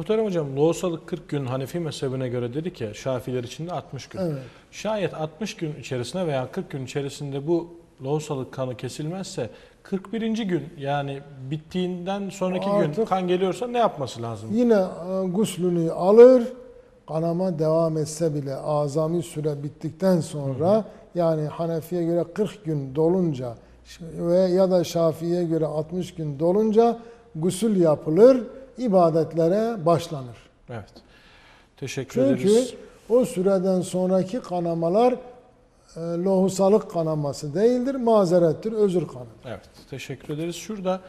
Muhterem hocam lohusalık 40 gün Hanefi mezhebine göre dedik ya Şafiler için de 60 gün. Evet. Şayet 60 gün içerisinde veya 40 gün içerisinde bu lohusalık kanı kesilmezse 41. gün yani bittiğinden sonraki gün Artık- kan geliyorsa ne yapması lazım? Yine e, guslünü alır, kanama devam etse bile azami süre bittikten sonra yani Hanefi'ye göre 40 gün dolunca ve ya da Şafii'ye göre 60 gün dolunca gusül yapılır, ibadetlere başlanır. Evet. Teşekkür Çünkü ederiz. o süreden sonraki kanamalar e, lohusalık kanaması değildir, mazerettir, özür kanıdır. Evet. Teşekkür ederiz. Şurada